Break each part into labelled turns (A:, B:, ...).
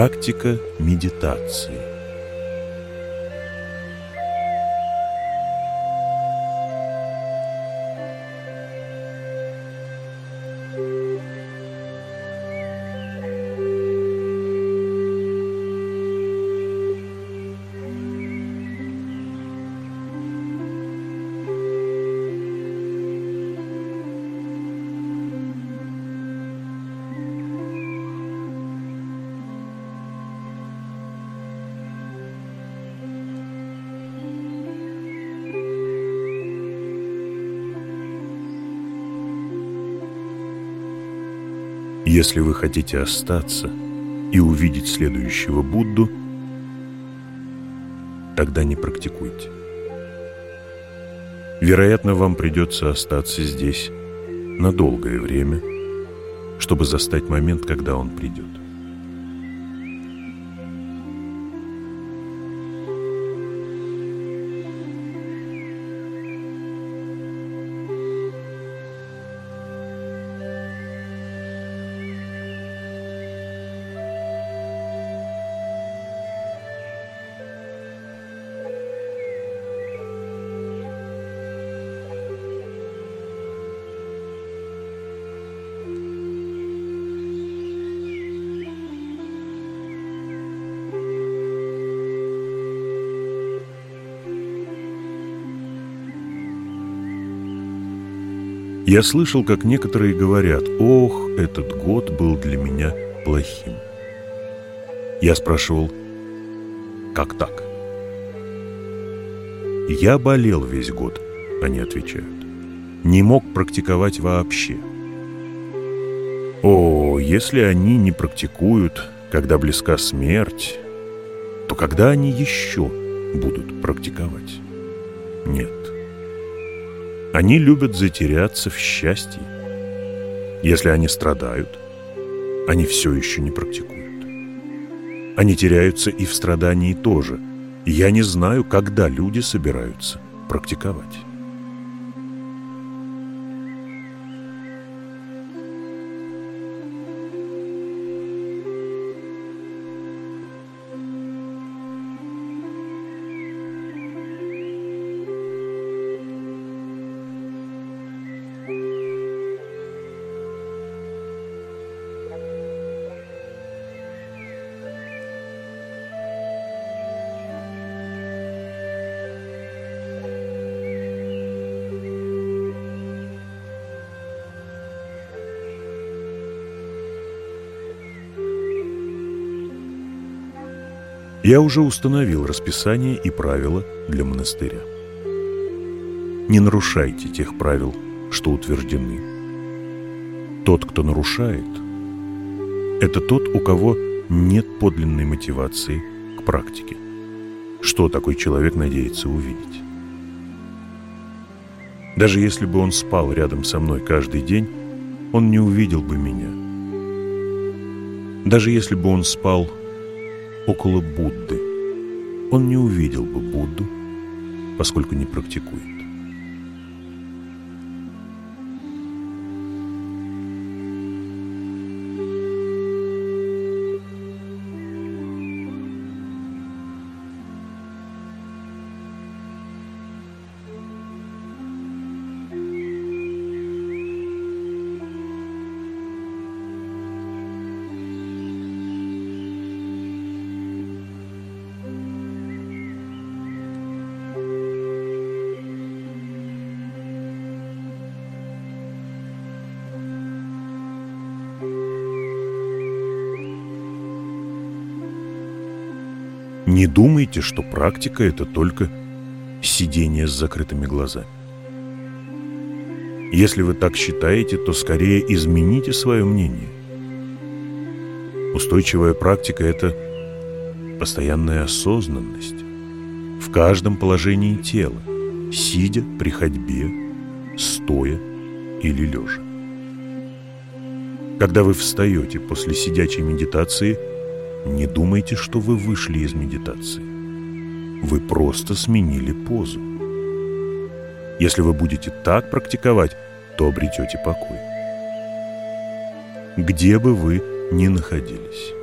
A: Практика медитации. Если вы хотите остаться и увидеть следующего Будду, тогда не практикуйте. Вероятно, вам придется остаться здесь на долгое время, чтобы застать момент, когда он придет. Я слышал, как некоторые говорят, «Ох, этот год был для меня плохим». Я спрашивал, «Как так?» «Я болел весь год», — они отвечают. «Не мог практиковать вообще». О, если они не практикуют, когда близка смерть, то когда они еще будут практиковать? Нет. Они любят затеряться в счастье. Если они страдают, они все еще не практикуют. Они теряются и в страдании тоже. Я не знаю, когда люди собираются практиковать. Я уже установил расписание и правила для монастыря. Не нарушайте тех правил, что утверждены. Тот, кто нарушает, это тот, у кого нет подлинной мотивации к практике. Что такой человек надеется увидеть? Даже если бы он спал рядом со мной каждый день, он не увидел бы меня. Даже если бы он спал около Будды. Он не увидел бы Будду, поскольку не практикует. Думайте, что практика – это только сидение с закрытыми глазами. Если вы так считаете, то скорее измените свое мнение. Устойчивая практика – это постоянная осознанность в каждом положении тела, сидя при ходьбе, стоя или лежа. Когда вы встаете после сидячей медитации – не думайте, что вы вышли из медитации. Вы просто сменили позу. Если вы будете так практиковать, то обретете покой. Где бы вы ни находились.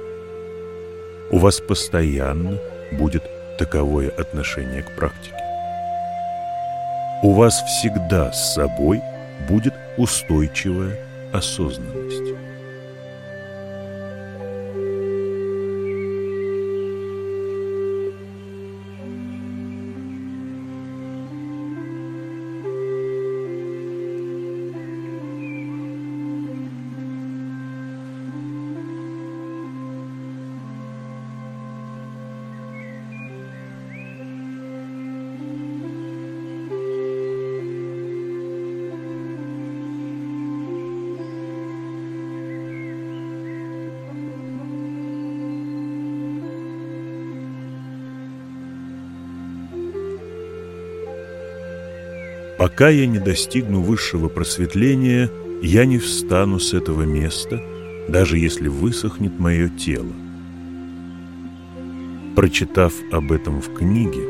A: у вас постоянно будет таковое отношение к практике. У вас всегда с собой будет устойчивая осознанность. Пока я не достигну высшего просветления, я не встану с этого места, даже если высохнет мое тело. Прочитав об этом в книге,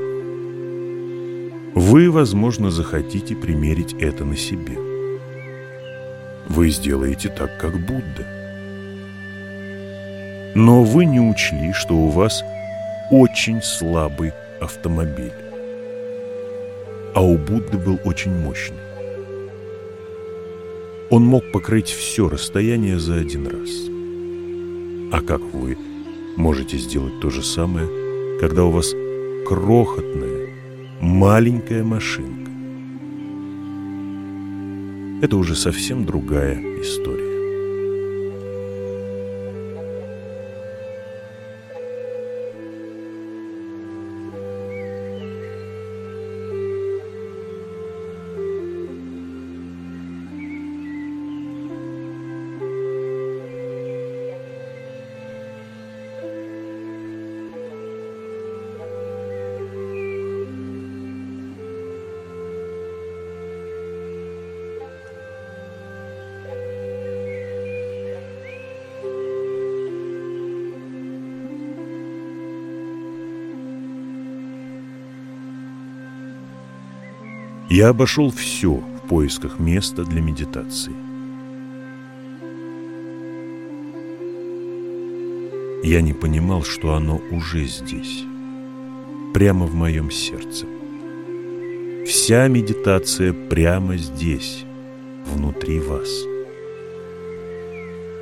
A: вы, возможно, захотите примерить это на себе. Вы сделаете так, как Будда. Но вы не учли, что у вас очень слабый автомобиль а у Будды был очень мощный. Он мог покрыть все расстояние за один раз. А как вы можете сделать то же самое, когда у вас крохотная, маленькая машинка? Это уже совсем другая история. Я обошел все в поисках места для медитации. Я не понимал, что оно уже здесь, прямо в моем сердце. Вся медитация прямо здесь, внутри вас.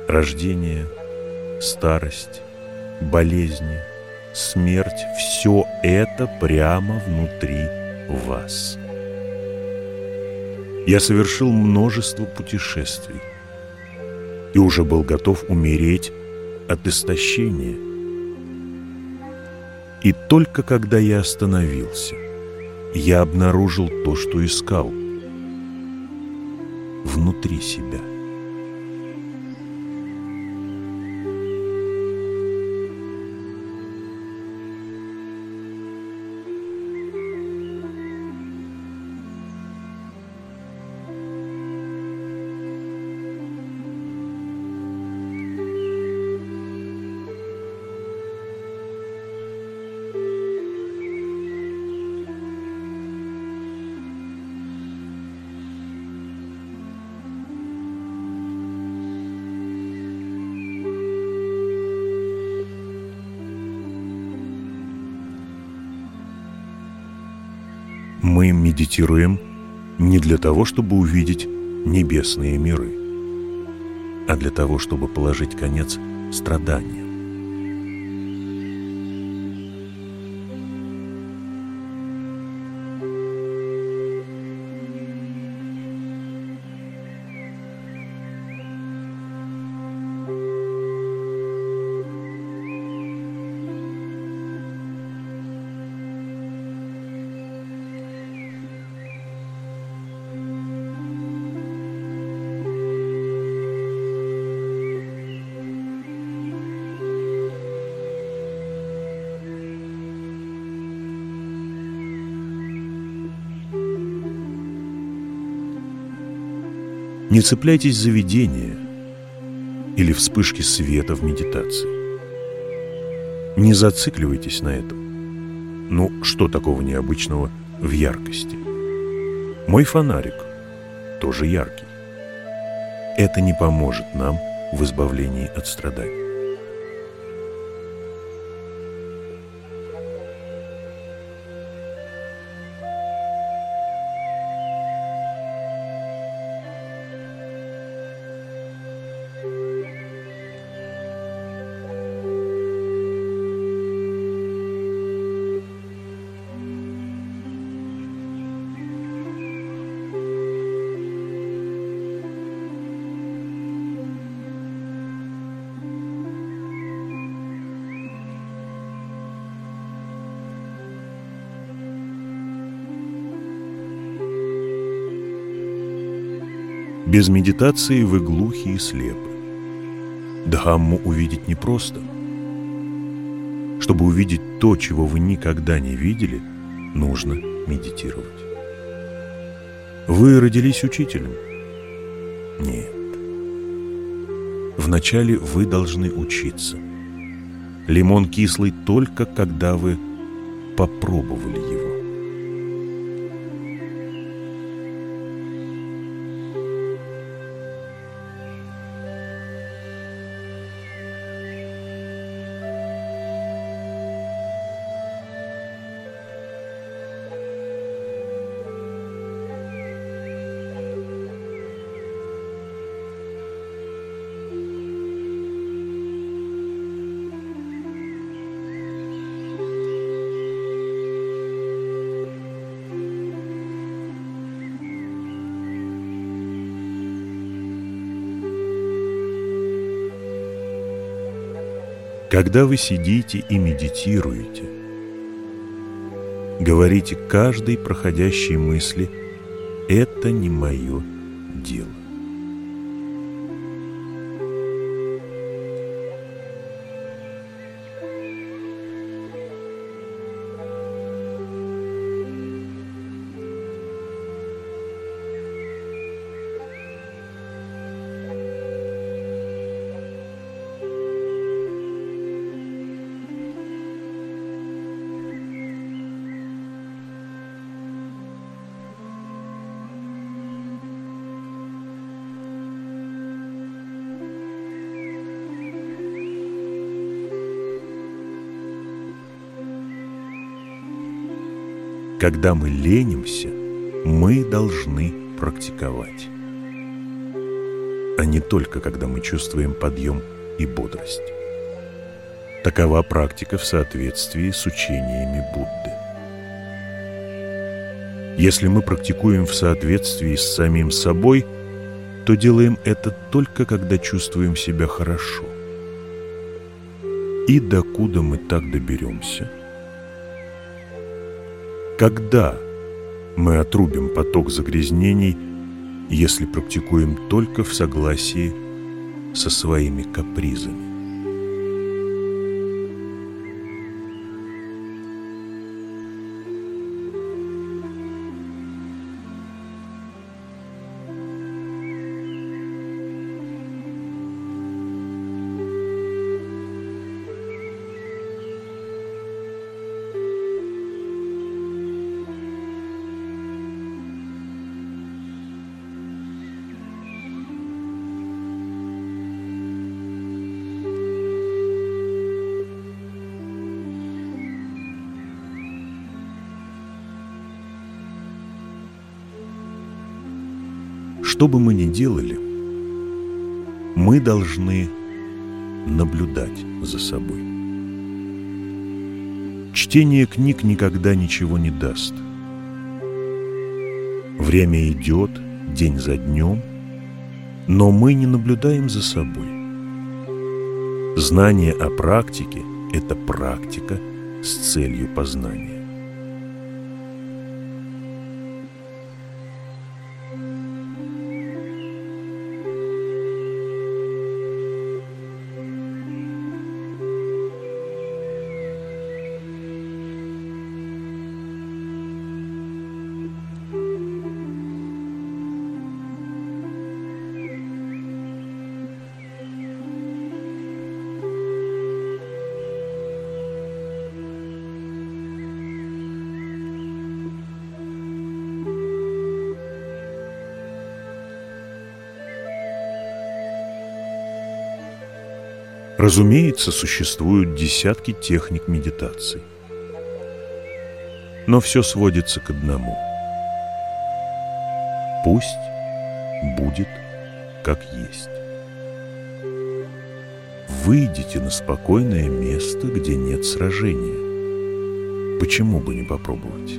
A: Рождение, старость, болезни, смерть – все это прямо внутри вас. Я совершил множество путешествий и уже был готов умереть от истощения. И только когда я остановился, я обнаружил то, что искал внутри себя – медитируем не для того, чтобы увидеть небесные миры, а для того, чтобы положить конец страданиям. Не цепляйтесь за видение или вспышки света в медитации. Не зацикливайтесь на этом. Ну, что такого необычного в яркости? Мой фонарик тоже яркий. Это не поможет нам в избавлении от страданий. Без медитации вы глухи и слепы. Дхамму увидеть непросто. Чтобы увидеть то, чего вы никогда не видели, нужно медитировать. Вы родились учителем? Нет. Вначале вы должны учиться. Лимон кислый только когда вы попробовали его. Когда вы сидите и медитируете, говорите каждой проходящей мысли «это не мое дело». Когда мы ленимся, мы должны практиковать, а не только когда мы чувствуем подъем и бодрость. Такова практика в соответствии с учениями Будды. Если мы практикуем в соответствии с самим собой, то делаем это только когда чувствуем себя хорошо. И докуда мы так доберемся – когда мы отрубим поток загрязнений, если практикуем только в согласии со своими капризами? Что бы мы ни делали, мы должны наблюдать за собой. Чтение книг никогда ничего не даст. Время идет, день за днем, но мы не наблюдаем за собой. Знание о практике – это практика с целью познания. Разумеется, существуют десятки техник медитации. Но все сводится к одному. Пусть будет как есть. Выйдите на спокойное место, где нет сражения. Почему бы не попробовать?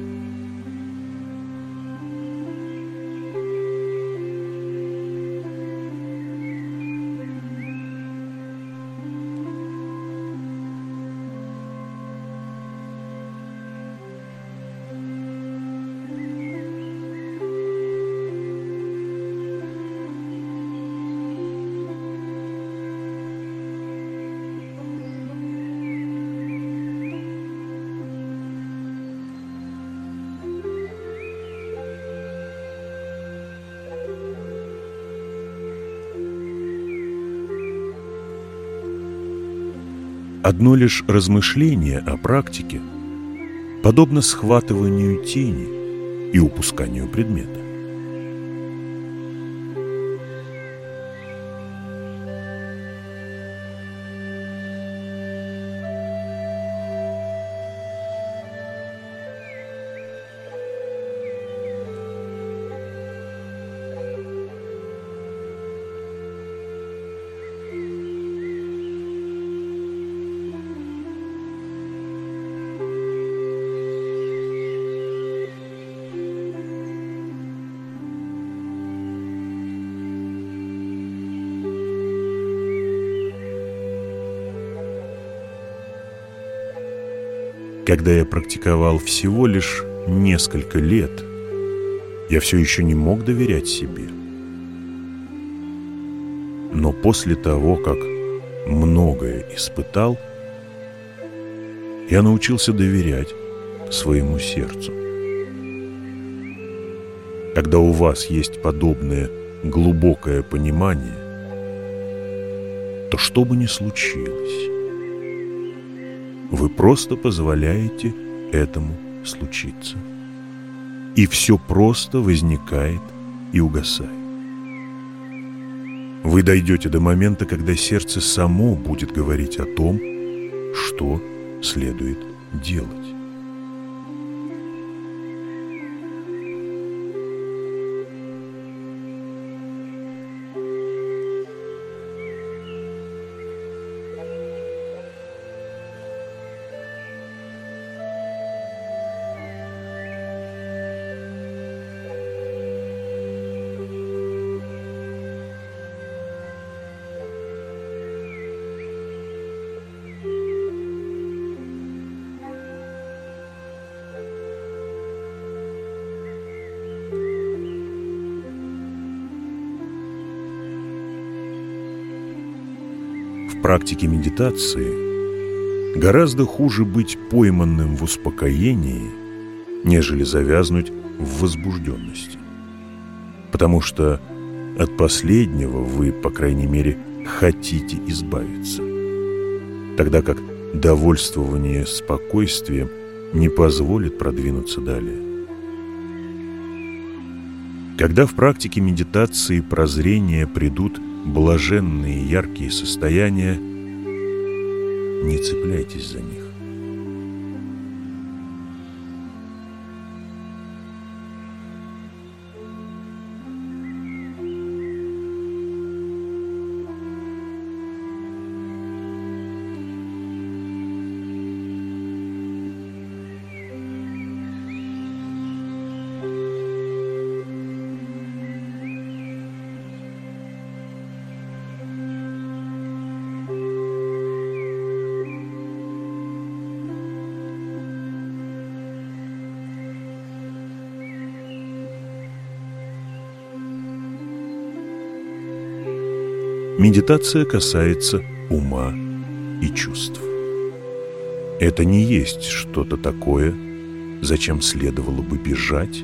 A: Одно лишь размышление о практике подобно схватыванию тени и упусканию предмета. Когда я практиковал всего лишь несколько лет, я все еще не мог доверять себе. Но после того, как многое испытал, я научился доверять своему сердцу. Когда у вас есть подобное глубокое понимание, то что бы ни случилось, вы просто позволяете этому случиться. И все просто возникает и угасает. Вы дойдете до момента, когда сердце само будет говорить о том, что следует делать. Практике медитации гораздо хуже быть пойманным в успокоении, нежели завязнуть в возбужденности. Потому что от последнего вы, по крайней мере, хотите избавиться. Тогда как довольствование спокойствием не позволит продвинуться далее. Когда в практике медитации прозрения придут блаженные яркие состояния, не цепляйтесь за них. Медитация касается ума и чувств. Это не есть что-то такое, зачем следовало бы бежать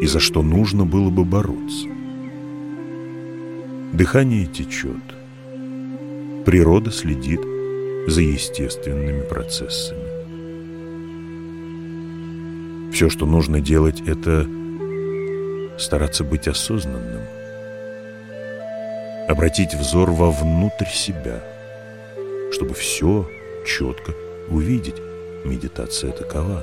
A: и за что нужно было бы бороться. Дыхание течет. Природа следит за естественными процессами. Все, что нужно делать, это стараться быть осознанным – обратить взор вовнутрь себя, чтобы все четко увидеть. Медитация такова.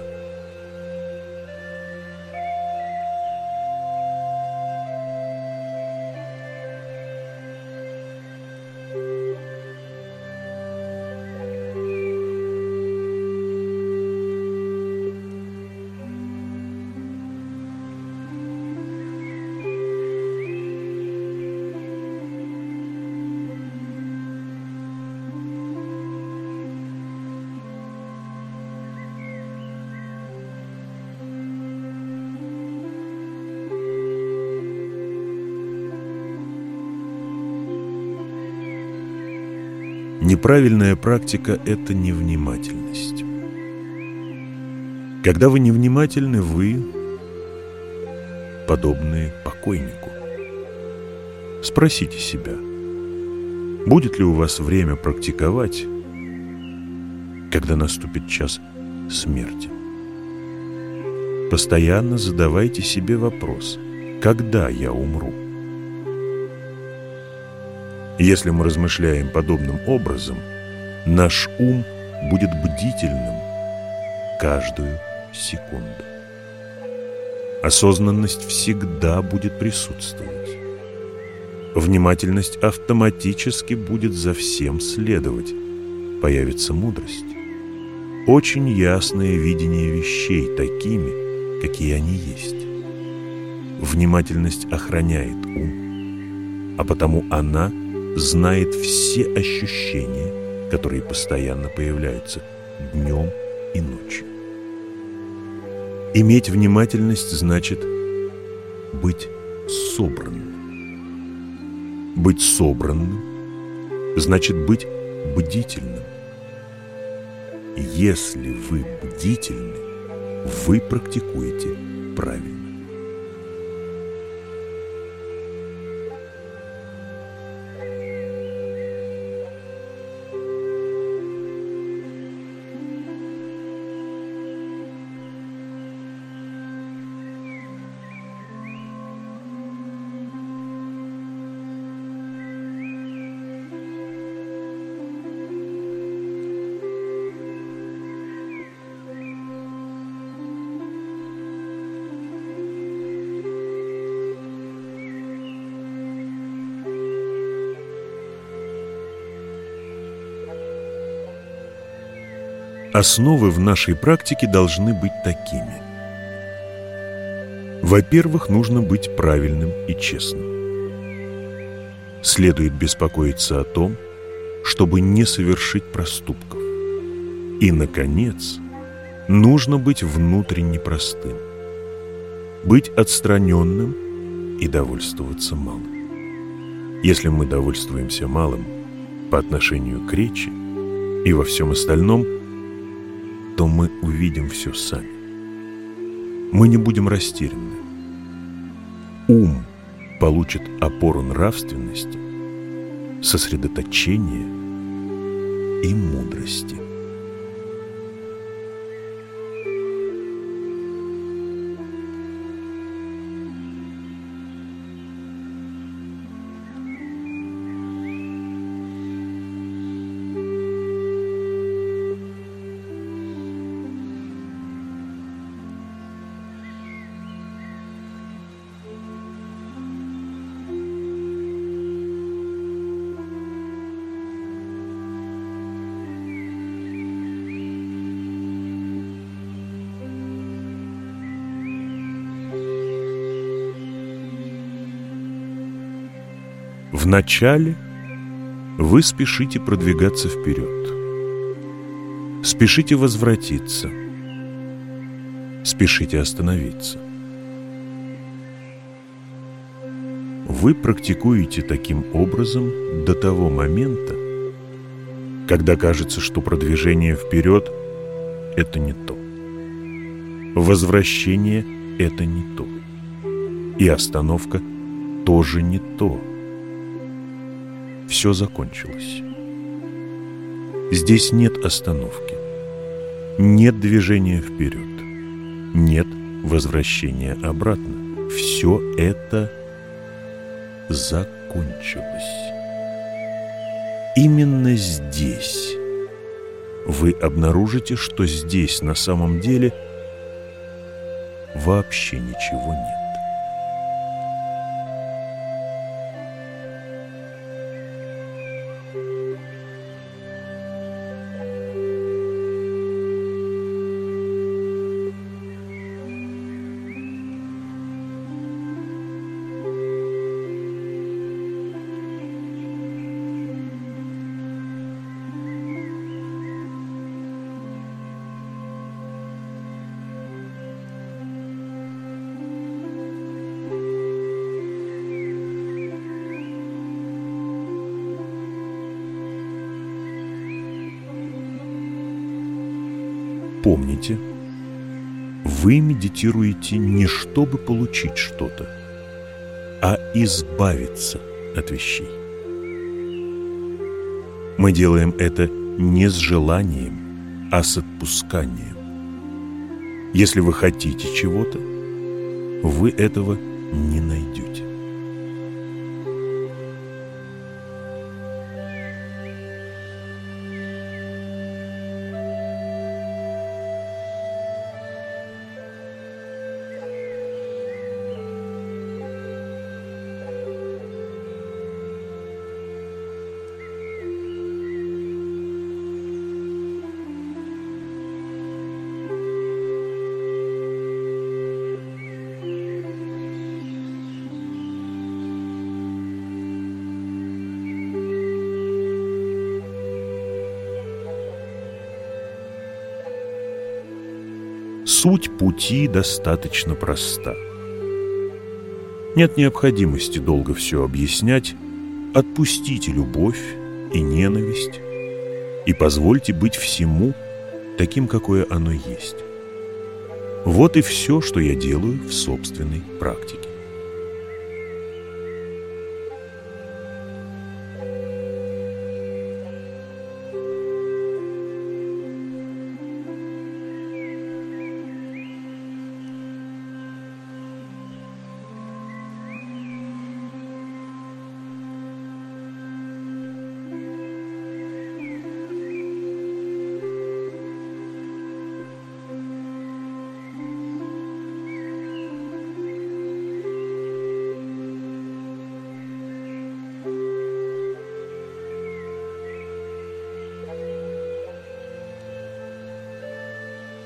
A: Неправильная практика – это невнимательность. Когда вы невнимательны, вы подобны покойнику. Спросите себя, будет ли у вас время практиковать, когда наступит час смерти. Постоянно задавайте себе вопрос, когда я умру? Если мы размышляем подобным образом, наш ум будет бдительным каждую секунду. Осознанность всегда будет присутствовать. Внимательность автоматически будет за всем следовать. Появится мудрость. Очень ясное видение вещей такими, какие они есть. Внимательность охраняет ум, а потому она знает все ощущения, которые постоянно появляются днем и ночью. Иметь внимательность значит быть собранным. Быть собранным значит быть бдительным. Если вы бдительны, вы практикуете правильно. Основы в нашей практике должны быть такими. Во-первых, нужно быть правильным и честным. Следует беспокоиться о том, чтобы не совершить проступков. И, наконец, нужно быть внутренне простым. Быть отстраненным и довольствоваться малым. Если мы довольствуемся малым по отношению к речи и во всем остальном – то мы увидим все сами. Мы не будем растеряны. Ум получит опору нравственности, сосредоточения и мудрости. Вначале вы спешите продвигаться вперед. Спешите возвратиться. Спешите остановиться. Вы практикуете таким образом до того момента, когда кажется, что продвижение вперед – это не то. Возвращение – это не то. И остановка тоже не то все закончилось. Здесь нет остановки, нет движения вперед, нет возвращения обратно. Все это закончилось. Именно здесь вы обнаружите, что здесь на самом деле вообще ничего нет. Помните, вы медитируете не чтобы получить что-то, а избавиться от вещей. Мы делаем это не с желанием а с отпусканием. Если вы хотите чего-то, вы этого не найдете. Пути достаточно проста. Нет необходимости долго все объяснять. Отпустите любовь и ненависть и позвольте быть всему таким, какое оно есть. Вот и все, что я делаю в собственной практике.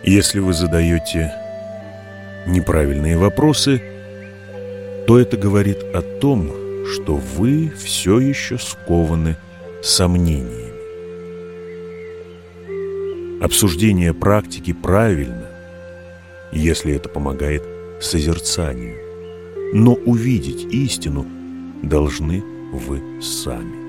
A: Если вы задаете неправильные вопросы, то это говорит о том, что вы все еще скованы сомнениями. Обсуждение практики правильно, если это помогает созерцанию. Но увидеть истину должны вы сами.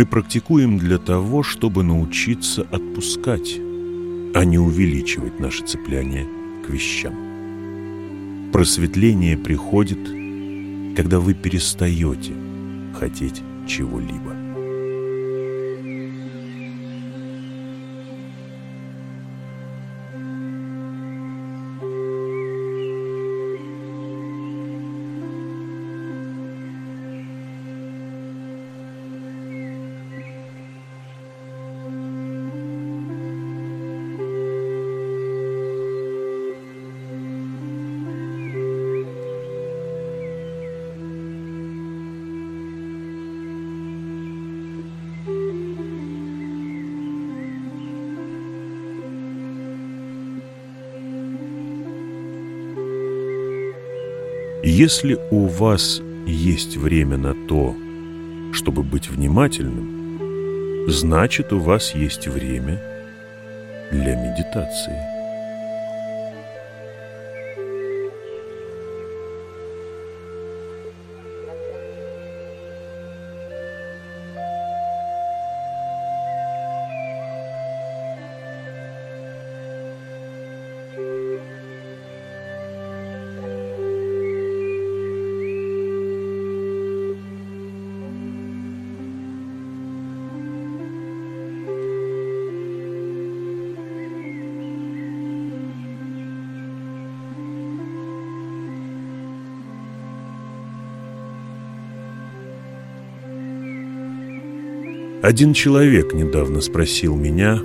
A: Мы практикуем для того, чтобы научиться отпускать, а не увеличивать наше цепляние к вещам. Просветление приходит, когда вы перестаете хотеть чего-либо. Если у вас есть время на то, чтобы быть внимательным, значит, у вас есть время для медитации. Один человек недавно спросил меня,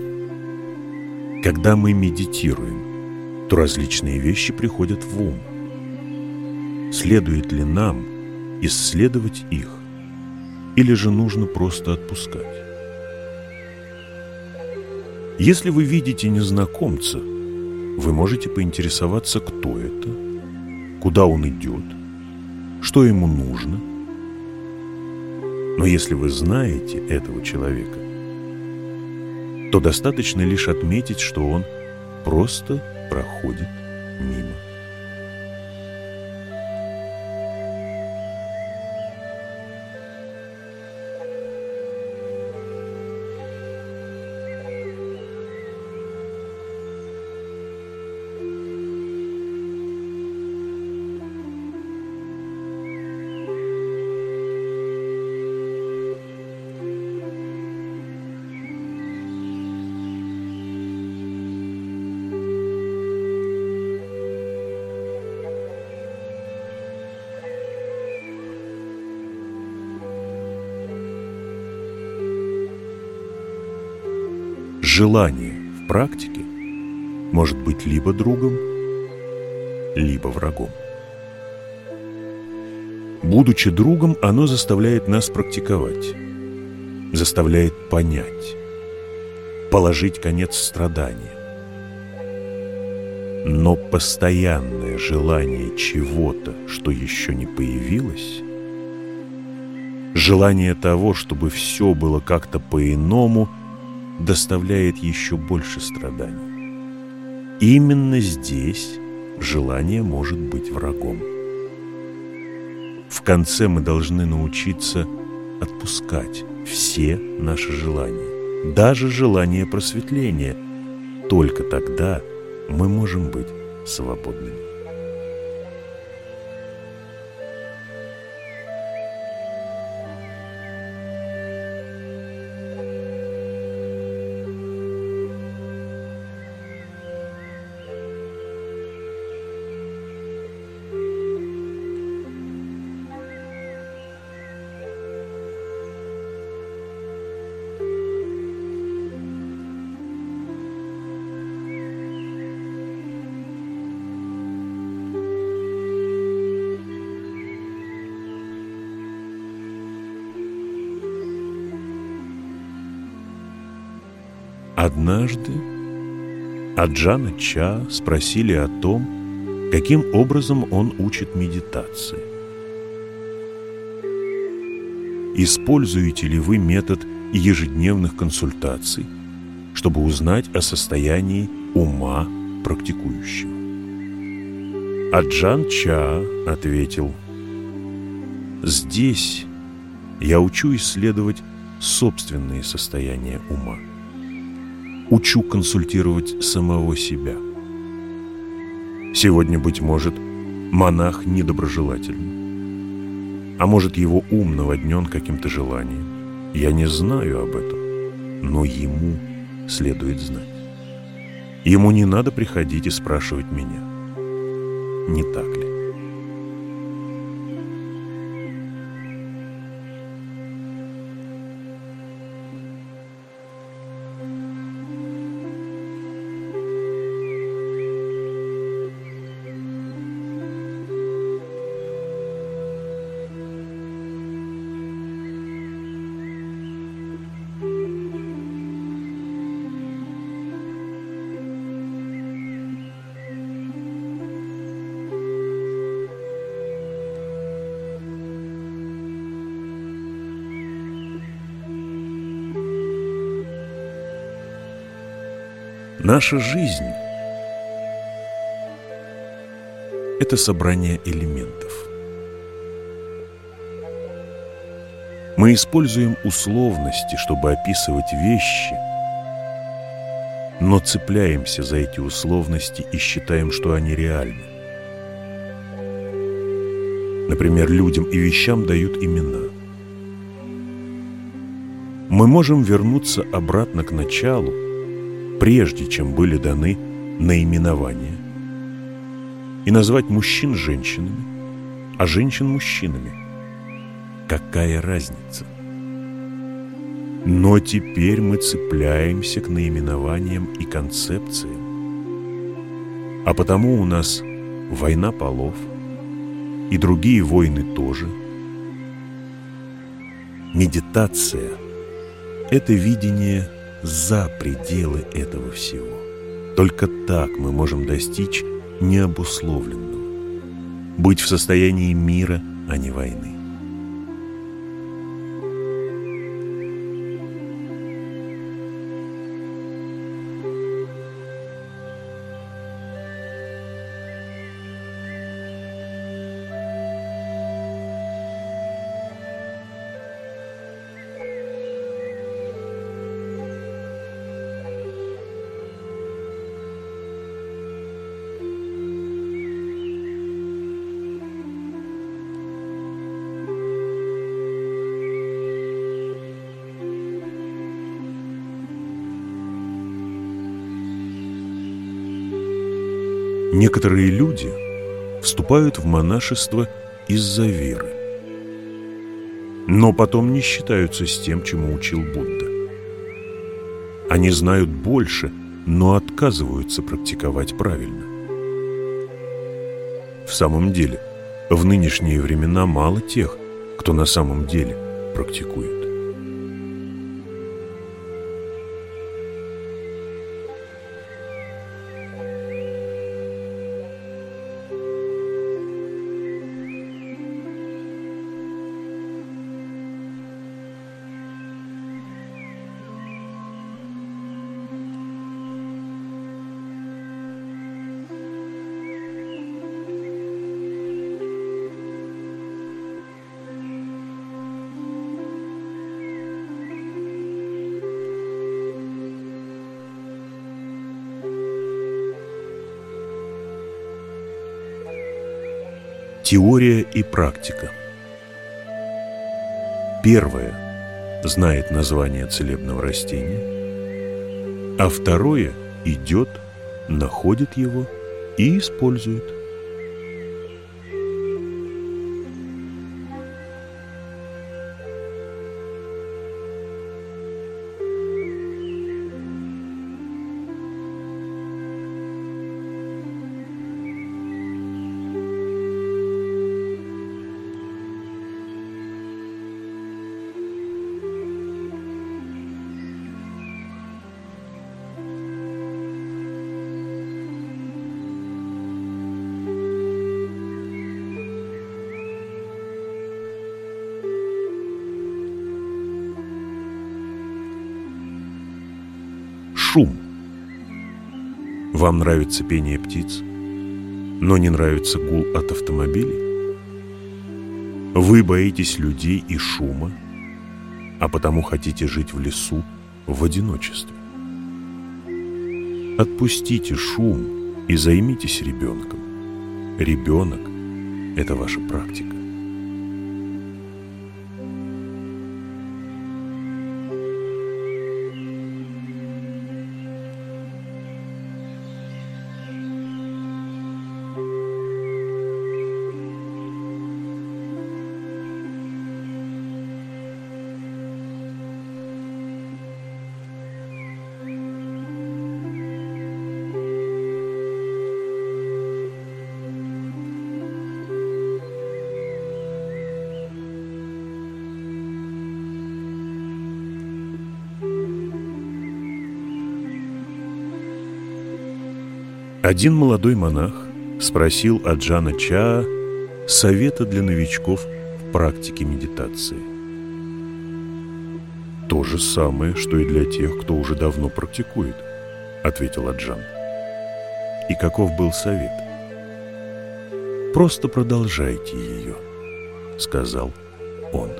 A: когда мы медитируем, то различные вещи приходят в ум. Следует ли нам исследовать их, или же нужно просто отпускать? Если вы видите незнакомца, вы можете поинтересоваться, кто это, куда он идет, что ему нужно. Но если вы знаете этого человека, то достаточно лишь отметить, что он просто проходит мимо. Желание в практике может быть либо другом, либо врагом. Будучи другом, оно заставляет нас практиковать, заставляет понять, положить конец страданиям. Но постоянное желание чего-то, что еще не появилось, желание того, чтобы все было как-то по-иному – доставляет еще больше страданий. Именно здесь желание может быть врагом. В конце мы должны научиться отпускать все наши желания, даже желание просветления. Только тогда мы можем быть свободными. Однажды Аджана Ча спросили о том, каким образом он учит медитации. Используете ли вы метод ежедневных консультаций, чтобы узнать о состоянии ума практикующего? Аджан Ча ответил, «Здесь я учу исследовать собственные состояния ума учу консультировать самого себя. Сегодня, быть может, монах недоброжелательный, а может, его ум наводнен каким-то желанием. Я не знаю об этом, но ему следует знать. Ему не надо приходить и спрашивать меня. Не так ли? Наша жизнь – это собрание элементов. Мы используем условности, чтобы описывать вещи, но цепляемся за эти условности и считаем, что они реальны. Например, людям и вещам дают имена. Мы можем вернуться обратно к началу, прежде чем были даны наименования, и назвать мужчин женщинами, а женщин мужчинами. Какая разница? Но теперь мы цепляемся к наименованиям и концепциям. А потому у нас война полов и другие войны тоже. Медитация – это видение за пределы этого всего. Только так мы можем достичь необусловленного. быть в состоянии мира, а не войны. Некоторые люди вступают в монашество из-за веры, но потом не считаются с тем, чему учил Будда. Они знают больше, но отказываются практиковать правильно. В самом деле, в нынешние времена мало тех, кто на самом деле практикует. Теория и практика. Первое знает название целебного растения, а второе идет, находит его и использует. Шум. Вам нравится пение птиц, но не нравится гул от автомобилей? Вы боитесь людей и шума, а потому хотите жить в лесу в одиночестве. Отпустите шум и займитесь ребенком. Ребенок – это ваша практика. Один молодой монах спросил от Джана Ча совета для новичков в практике медитации. «То же самое, что и для тех, кто уже давно практикует», — ответил Аджан. «И каков был совет?» «Просто продолжайте ее», — сказал он.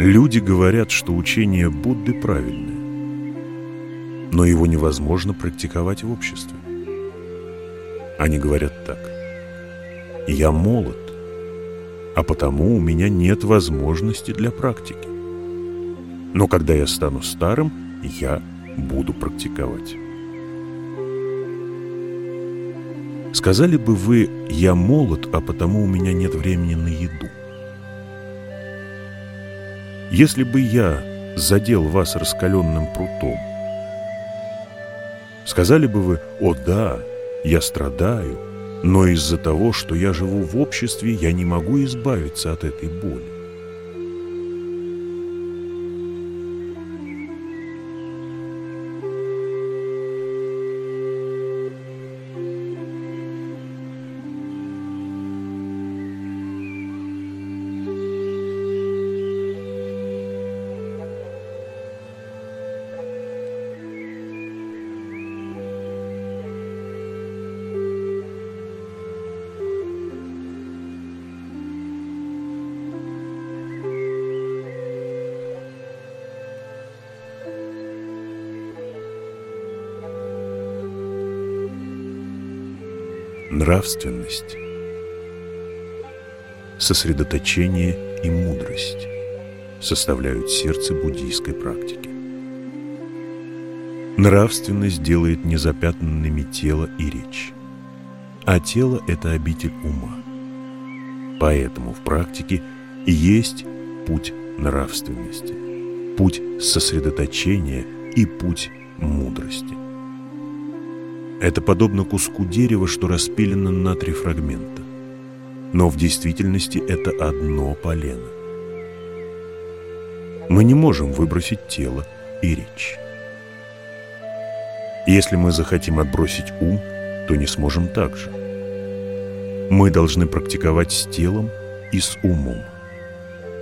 A: Люди говорят, что учение Будды правильное, но его невозможно практиковать в обществе. Они говорят так. «Я молод, а потому у меня нет возможности для практики». Но когда я стану старым, я буду практиковать. Сказали бы вы, я молод, а потому у меня нет времени на еду. Если бы я задел вас раскаленным прутом, сказали бы вы, о да, я страдаю, но из-за того, что я живу в обществе, я не могу избавиться от этой боли. Нравственность, сосредоточение и мудрость составляют сердце буддийской практики. Нравственность делает незапятнанными тело и речь, а тело – это обитель ума. Поэтому в практике есть путь нравственности, путь сосредоточения и путь мудрости. Это подобно куску дерева, что распилено на три фрагмента. Но в действительности это одно полено. Мы не можем выбросить тело и речь. Если мы захотим отбросить ум, то не сможем так же. Мы должны практиковать с телом и с умом.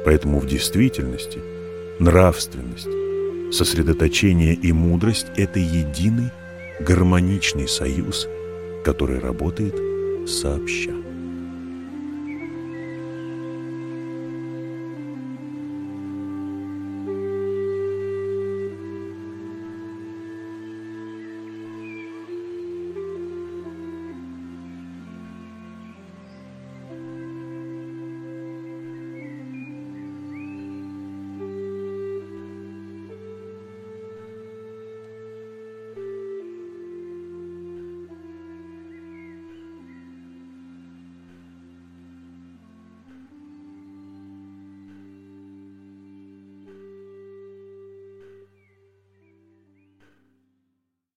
A: Поэтому в действительности нравственность, сосредоточение и мудрость – это единый гармоничный союз, который работает сообща.